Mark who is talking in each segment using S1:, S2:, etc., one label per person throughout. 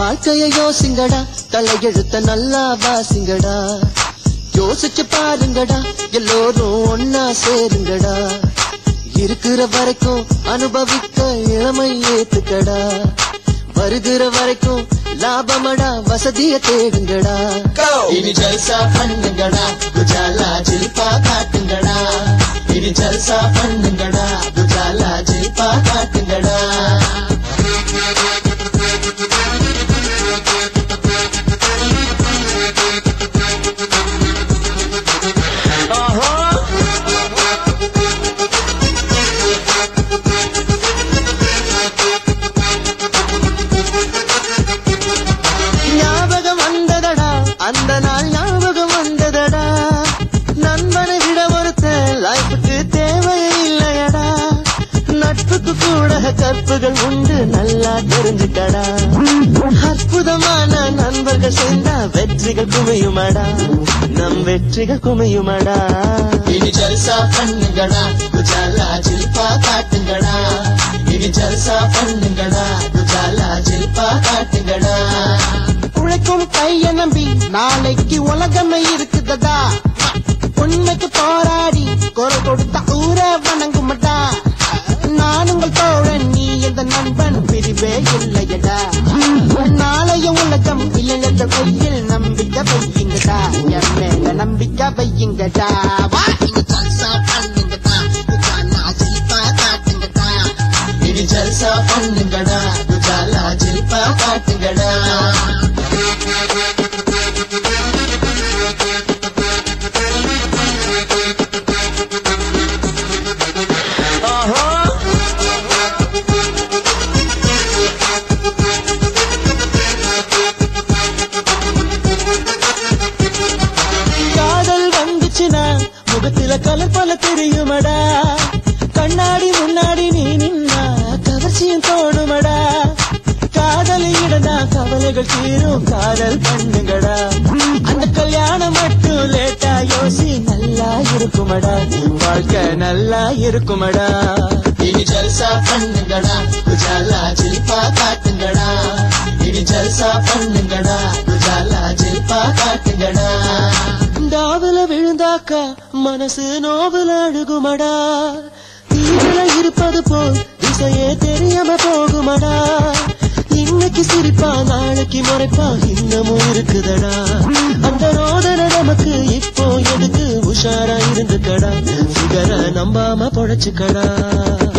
S1: வாழ்க்கைய யோசிங்கடா தலையெழுத்த நல்லா வாசிங்கடா. யோசிச்சு பாருங்கடா எல்லோரும் ஒன்னா சேருங்கடா. இருக்கிற வரைக்கும் அனுபவிக்க இளமை ஏத்துக்கடா. வருகிற வரைக்கும் லாபமடா வசதிய தேடுங்கடா. இனி ஜல்சா பண்ணுங்கடா. அந்த நாள் ஞாபகம் வந்ததடா. நண்பனை விட ஒருத்த லைஃபுக்கு தேவையே இல்லையடா. நட்புக்கு கூட கற்புகள் உண்டு நல்லா தெரிஞ்சுக்கடா. அற்புதமான நண்பர்கள் சேர்ந்தா வெற்றிகள் குமையுமாடா நம் வெற்றிகள் குமையுமாடா இனி ஜல்சா பண்ணுங்கடா குஜாலா ஜில்பா காட்டுங்கடா. இனி ஜல்சா பண்ணுங்கடா குஜாலா ஜில்பா காட்டுங்கடா.
S2: இருக்கும் கைய நம்பி நாளைக்கு உலகமே இருக்குதடா. உண்மைக்கு போராடி குரல் கொடுத்த ஊர வணங்குமடா. நான் உங்கள் தோழன் நீ எந்த நண்பன் பிரிவே இல்லையடா. நாளைய உலகம் இளைஞர்கள் பொய்யில் நம்பிக்கை வையுங்கடா. என் மேல நம்பிக்கை வையுங்கடா. வா ஜல்சா பண்ணுங்கடா உஜாலா ஜில்பா காட்டுங்கடா.
S1: தெரியுமடா. கண்ணாடி முன்னாடி நீ நின்னா கவர்ச்சியும் தோணுமடா. காதல் இடந்தா கவலைகள் தீரும் காதல் பண்ணுங்கடா. அந்த கல்யாணம் மட்டும் லேட்டா யோசி நல்லா இருக்குமடா. வாழ்க்கை நல்லா இருக்குமடா. இனி ஜல்சா பண்ணுங்கடா. குஜாலா ஜில்பா காட்டுங்கடா. இனி ஜல்சா பண்ணு. விழுந்தாக்கா மனசு நோவில் அழுகுமடா. தீவிர இருப்பது போல் திசையே தெரியாம போகுமடா. இன்னைக்கு சிரிப்பா நாளைக்கு முறைப்பா இன்னமும் இருக்குதடா. அந்த ரோதனை நமக்கு இப்போ எதுக்கு உஷாரா இருந்துக்கடா. சிகர நம்பாம பொழைச்சுக்கடா.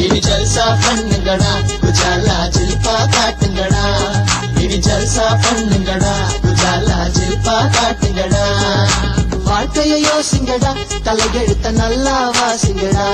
S1: இனி ஜல்சா பண்ணுங்கடா குஜாலா ஜில்பா காட்டுங்கடா. இனி ஜல்சா பண்ணுங்கடா குஜாலா ஜில்பா காட்டு வாழ்க்கைய யோசிங்கடா தலையெழுத்த நல்லா வாசிங்கடா